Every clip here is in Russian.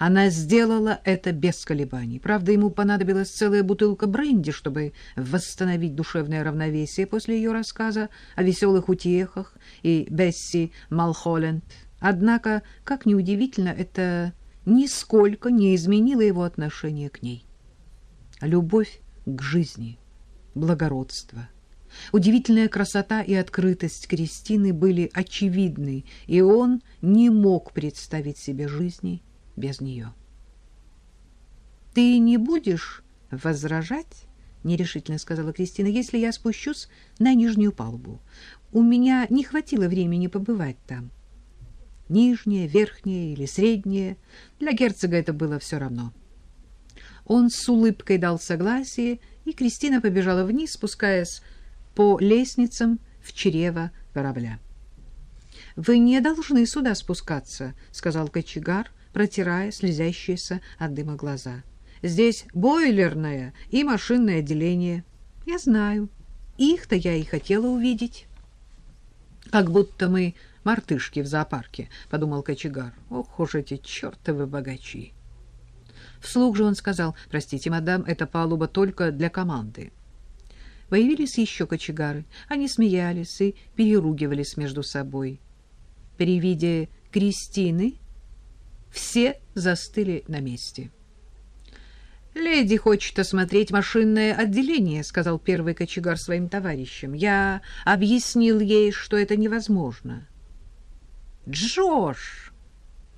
Она сделала это без колебаний. Правда, ему понадобилась целая бутылка бренди, чтобы восстановить душевное равновесие после ее рассказа о веселых утехах и Бесси Малхолленд. Однако, как неудивительно, это нисколько не изменило его отношение к ней. Любовь к жизни, благородство, удивительная красота и открытость Кристины были очевидны, и он не мог представить себе жизни без нее. «Ты не будешь возражать?» — нерешительно сказала Кристина, — «если я спущусь на нижнюю палубу. У меня не хватило времени побывать там. Нижняя, верхняя или средняя. Для герцога это было все равно». Он с улыбкой дал согласие, и Кристина побежала вниз, спускаясь по лестницам в чрево корабля. «Вы не должны сюда спускаться», — сказал кочегар, протирая слезящиеся от дыма глаза. «Здесь бойлерное и машинное отделение. Я знаю. Их-то я и хотела увидеть». «Как будто мы мартышки в зоопарке», — подумал кочегар. «Ох уж эти чертовы богачи!» Вслух же он сказал, «Простите, мадам, эта палуба только для команды». Появились еще кочегары. Они смеялись и переругивались между собой. При виде Кристины все застыли на месте. «Леди хочет осмотреть машинное отделение», — сказал первый кочегар своим товарищам. «Я объяснил ей, что это невозможно». «Джош!»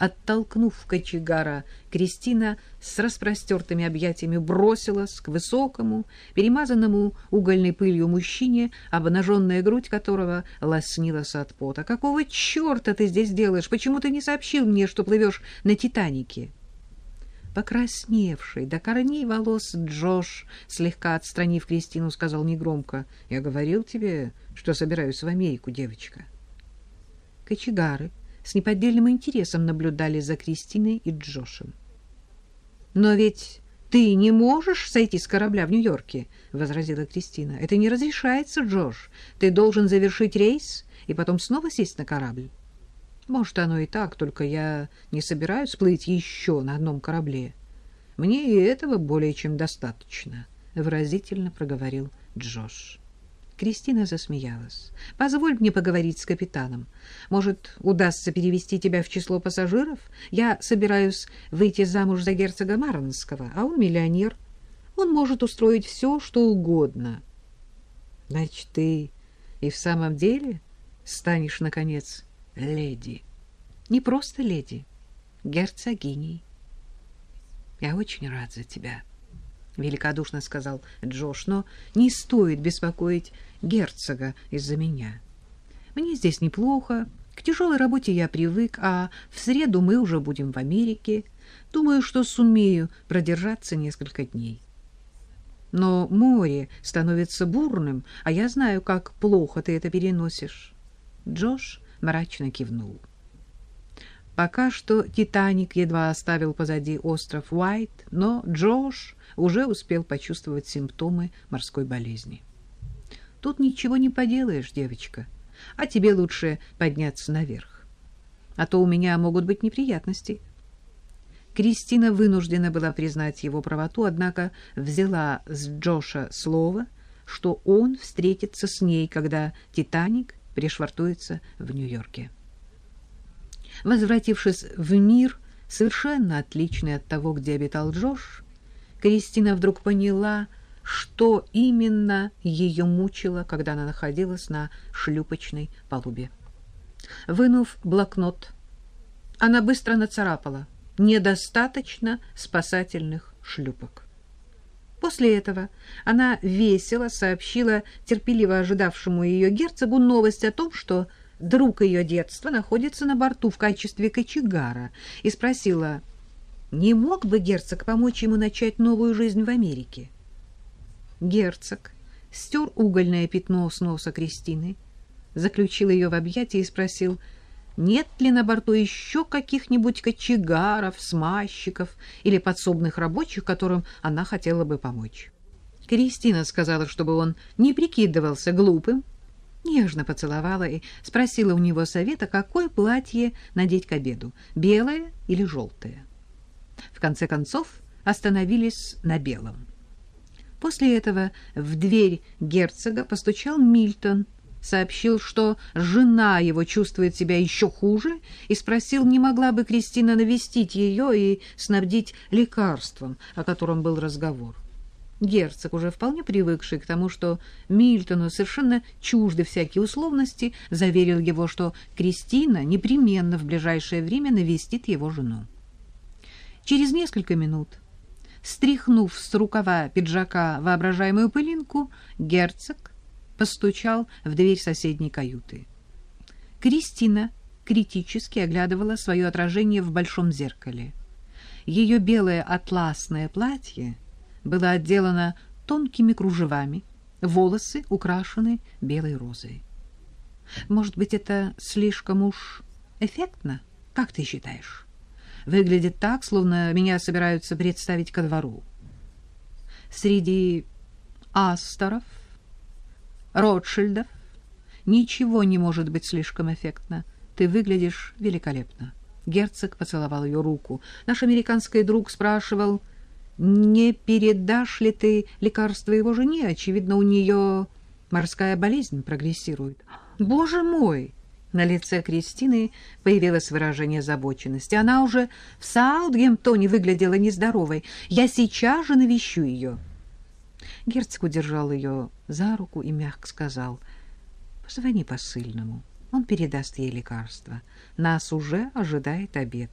Оттолкнув кочегара, Кристина с распростертыми объятиями бросилась к высокому, перемазанному угольной пылью мужчине, обнаженная грудь которого лоснилась от пота. «Какого черта ты здесь делаешь? Почему ты не сообщил мне, что плывешь на «Титанике»?» Покрасневший до корней волос Джош, слегка отстранив Кристину, сказал негромко, «Я говорил тебе, что собираюсь в Америку, девочка». Кочегары с неподдельным интересом наблюдали за Кристиной и Джошем. «Но ведь ты не можешь сойти с корабля в Нью-Йорке», — возразила Кристина. «Это не разрешается, Джош. Ты должен завершить рейс и потом снова сесть на корабль». «Может, оно и так, только я не собираюсь плыть еще на одном корабле. Мне и этого более чем достаточно», — выразительно проговорил Джош. Кристина засмеялась. «Позволь мне поговорить с капитаном. Может, удастся перевести тебя в число пассажиров? Я собираюсь выйти замуж за герцога Маронского, а он миллионер. Он может устроить все, что угодно». «Значит, ты и в самом деле станешь, наконец, леди?» «Не просто леди, герцогиней». «Я очень рад за тебя». — великодушно сказал Джош, — но не стоит беспокоить герцога из-за меня. Мне здесь неплохо, к тяжелой работе я привык, а в среду мы уже будем в Америке. Думаю, что сумею продержаться несколько дней. Но море становится бурным, а я знаю, как плохо ты это переносишь. Джош мрачно кивнул. Пока что «Титаник» едва оставил позади остров Уайт, но Джош уже успел почувствовать симптомы морской болезни. Тут ничего не поделаешь, девочка. А тебе лучше подняться наверх. А то у меня могут быть неприятности. Кристина вынуждена была признать его правоту, однако взяла с Джоша слово, что он встретится с ней, когда «Титаник» пришвартуется в Нью-Йорке. Возвратившись в мир, совершенно отличный от того, где обитал Джош, Кристина вдруг поняла, что именно ее мучило, когда она находилась на шлюпочной палубе. Вынув блокнот, она быстро нацарапала «Недостаточно спасательных шлюпок». После этого она весело сообщила терпеливо ожидавшему ее герцогу новость о том, что друг ее детства находится на борту в качестве кочегара, и спросила, не мог бы герцог помочь ему начать новую жизнь в Америке. Герцог стер угольное пятно с носа Кристины, заключил ее в объятия и спросил, нет ли на борту еще каких-нибудь кочегаров, смазчиков или подсобных рабочих, которым она хотела бы помочь. Кристина сказала, чтобы он не прикидывался глупым, нежно поцеловала и спросила у него совета, какое платье надеть к обеду, белое или желтое. В конце концов остановились на белом. После этого в дверь герцога постучал Мильтон, сообщил, что жена его чувствует себя еще хуже, и спросил, не могла бы Кристина навестить ее и снабдить лекарством, о котором был разговор. Герцог, уже вполне привыкший к тому, что Мильтону совершенно чужды всякие условности, заверил его, что Кристина непременно в ближайшее время навестит его жену. Через несколько минут Стряхнув с рукава пиджака воображаемую пылинку, герцог постучал в дверь соседней каюты. Кристина критически оглядывала свое отражение в большом зеркале. Ее белое атласное платье было отделано тонкими кружевами, волосы украшены белой розой. Может быть, это слишком уж эффектно? Как ты считаешь? Выглядит так, словно меня собираются представить ко двору. Среди Асторов, Ротшильдов ничего не может быть слишком эффектно. Ты выглядишь великолепно. Герцог поцеловал ее руку. Наш американский друг спрашивал, не передашь ли ты лекарство его жене? Очевидно, у нее морская болезнь прогрессирует. Боже мой! На лице Кристины появилось выражение озабоченности. Она уже в Саутгемптоне выглядела нездоровой. Я сейчас же навещу ее. Герцог удержал ее за руку и мягко сказал, «Позвони посыльному, он передаст ей лекарство. Нас уже ожидает обед.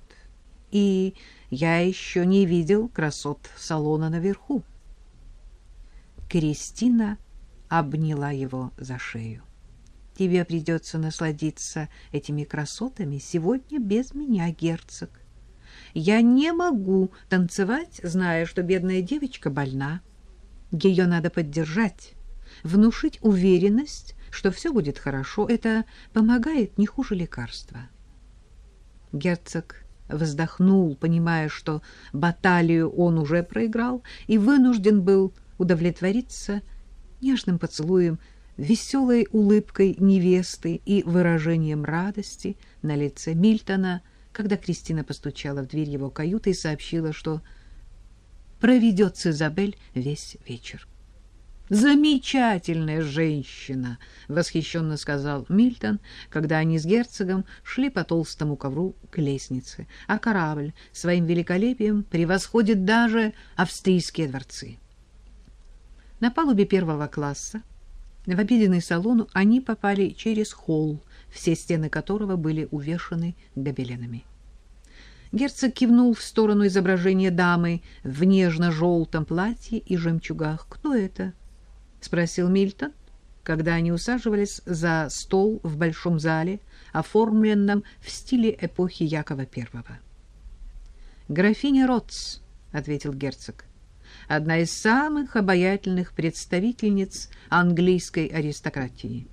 И я еще не видел красот салона наверху». Кристина обняла его за шею. Тебе придется насладиться этими красотами сегодня без меня, герцог. Я не могу танцевать, зная, что бедная девочка больна. Ее надо поддержать, внушить уверенность, что все будет хорошо. Это помогает не хуже лекарства. Герцог вздохнул, понимая, что баталию он уже проиграл и вынужден был удовлетвориться нежным поцелуем веселой улыбкой невесты и выражением радости на лице Мильтона, когда Кристина постучала в дверь его каюты и сообщила, что проведет с Изабель весь вечер. «Замечательная женщина!» — восхищенно сказал Мильтон, когда они с герцогом шли по толстому ковру к лестнице, а корабль своим великолепием превосходит даже австрийские дворцы. На палубе первого класса в обеденный салон они попали через холл, все стены которого были увешаны гобеленами. Герцог кивнул в сторону изображения дамы в нежно-желтом платье и жемчугах. «Кто это?» — спросил Мильтон, когда они усаживались за стол в большом зале, оформленном в стиле эпохи Якова I. «Графиня Ротс», — ответил герцог одна из самых обаятельных представительниц английской аристократии.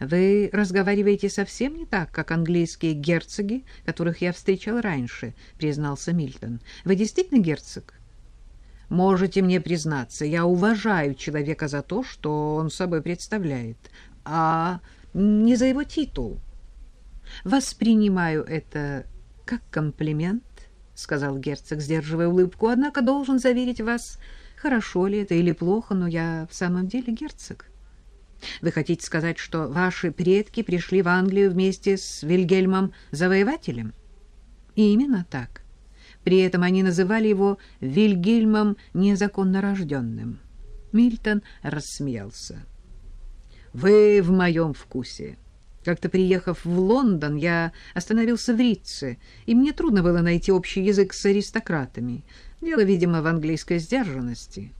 Вы разговариваете совсем не так, как английские герцоги, которых я встречал раньше, признался Мильтон. Вы действительно герцог? Можете мне признаться, я уважаю человека за то, что он собой представляет, а не за его титул. Воспринимаю это как комплимент — сказал герцог, сдерживая улыбку, — однако должен заверить вас, хорошо ли это или плохо, но я в самом деле герцог. Вы хотите сказать, что ваши предки пришли в Англию вместе с Вильгельмом Завоевателем? Именно так. При этом они называли его Вильгельмом незаконно рожденным. Мильтон рассмеялся. «Вы в моем вкусе. Как-то приехав в Лондон, я остановился в Ритце, и мне трудно было найти общий язык с аристократами. Дело, видимо, в английской сдержанности.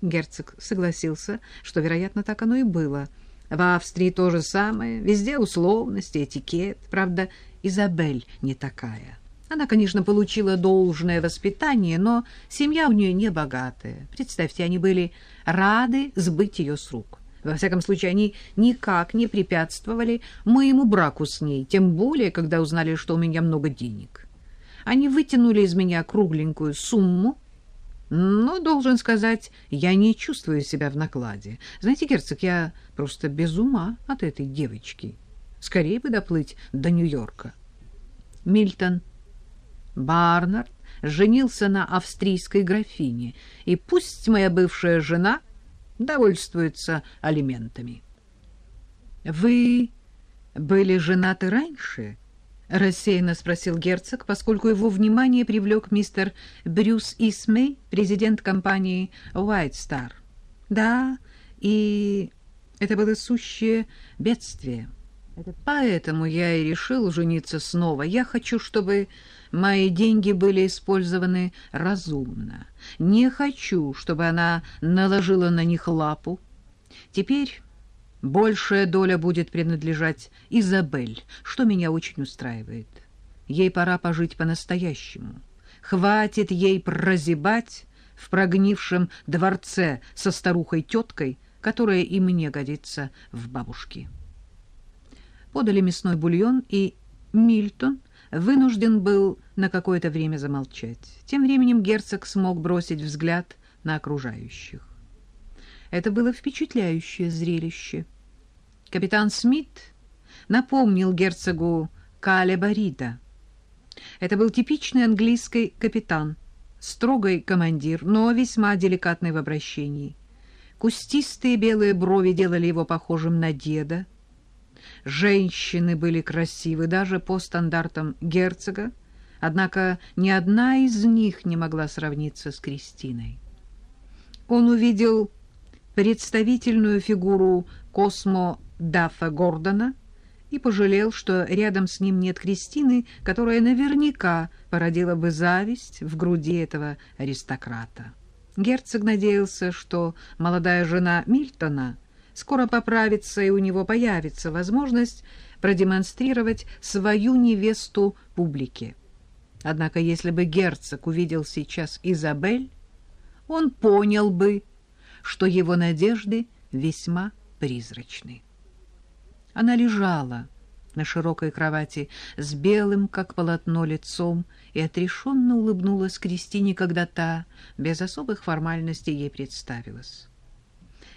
Герцог согласился, что, вероятно, так оно и было. В Австрии то же самое, везде условности, этикет. Правда, Изабель не такая. Она, конечно, получила должное воспитание, но семья у нее не богатая. Представьте, они были рады сбыть ее с рук. Во всяком случае, они никак не препятствовали моему браку с ней, тем более, когда узнали, что у меня много денег. Они вытянули из меня кругленькую сумму, но, должен сказать, я не чувствую себя в накладе. Знаете, герцог, я просто без ума от этой девочки. Скорее бы доплыть до Нью-Йорка. Мильтон Барнард женился на австрийской графине, и пусть моя бывшая жена довольствуется алиментами. — Вы были женаты раньше? — рассеянно спросил герцог, поскольку его внимание привлек мистер Брюс Исмей, президент компании «White Star». — Да, и это было сущее бедствие. Поэтому я и решил жениться снова. Я хочу, чтобы мои деньги были использованы разумно. Не хочу, чтобы она наложила на них лапу. Теперь большая доля будет принадлежать Изабель, что меня очень устраивает. Ей пора пожить по-настоящему. Хватит ей прозябать в прогнившем дворце со старухой-теткой, которая и мне годится в бабушке. Подали мясной бульон, и Мильтон вынужден был на какое-то время замолчать. Тем временем герцог смог бросить взгляд на окружающих. Это было впечатляющее зрелище. Капитан Смит напомнил герцогу Калеба Рида. Это был типичный английский капитан, строгий командир, но весьма деликатный в обращении. Кустистые белые брови делали его похожим на деда. Женщины были красивы даже по стандартам герцога, однако ни одна из них не могла сравниться с Кристиной. Он увидел представительную фигуру Космо Даффа Гордона и пожалел, что рядом с ним нет Кристины, которая наверняка породила бы зависть в груди этого аристократа. Герцог надеялся, что молодая жена Мильтона скоро поправится, и у него появится возможность продемонстрировать свою невесту публике. Однако, если бы герцог увидел сейчас Изабель, он понял бы, что его надежды весьма призрачны. Она лежала на широкой кровати с белым, как полотно, лицом и отрешенно улыбнулась Кристине, когда та, без особых формальностей, ей представилась.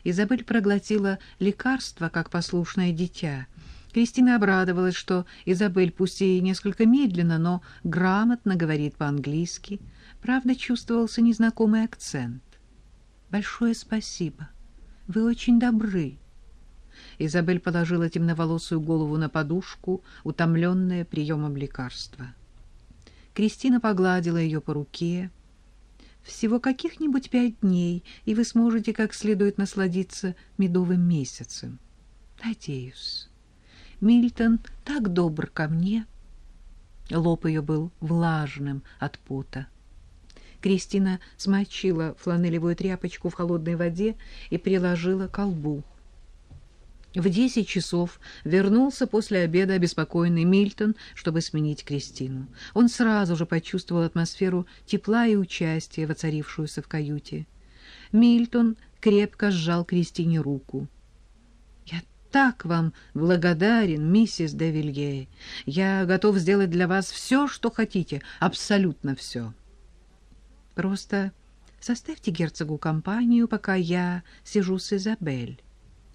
Изабель проглотила лекарство, как послушное дитя. Кристина обрадовалась, что Изабель, пусть и несколько медленно, но грамотно говорит по-английски. Правда, чувствовался незнакомый акцент. «Большое спасибо. Вы очень добры». Изабель положила темноволосую голову на подушку, утомленная приемом лекарства. Кристина погладила ее по руке. «Всего каких-нибудь пять дней, и вы сможете как следует насладиться медовым месяцем. Надеюсь. Мильтон так добр ко мне». Лоб ее был влажным от пота. Кристина смочила фланелевую тряпочку в холодной воде и приложила к колбу. В десять часов вернулся после обеда обеспокоенный Мильтон, чтобы сменить Кристину. Он сразу же почувствовал атмосферу тепла и участия, воцарившуюся в каюте. Мильтон крепко сжал Кристине руку. «Я так вам благодарен, миссис де Вилье. Я готов сделать для вас все, что хотите, абсолютно все. Просто составьте герцогу компанию, пока я сижу с Изабель». —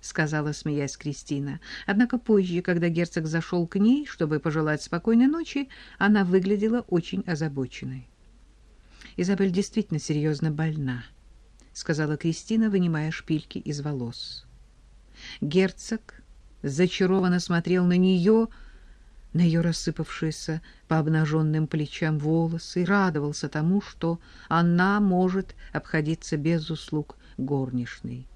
сказала, смеясь Кристина. Однако позже, когда герцог зашел к ней, чтобы пожелать спокойной ночи, она выглядела очень озабоченной. «Изабель действительно серьезно больна», — сказала Кристина, вынимая шпильки из волос. Герцог зачарованно смотрел на нее, на ее рассыпавшиеся по обнаженным плечам волосы, и радовался тому, что она может обходиться без услуг горничной.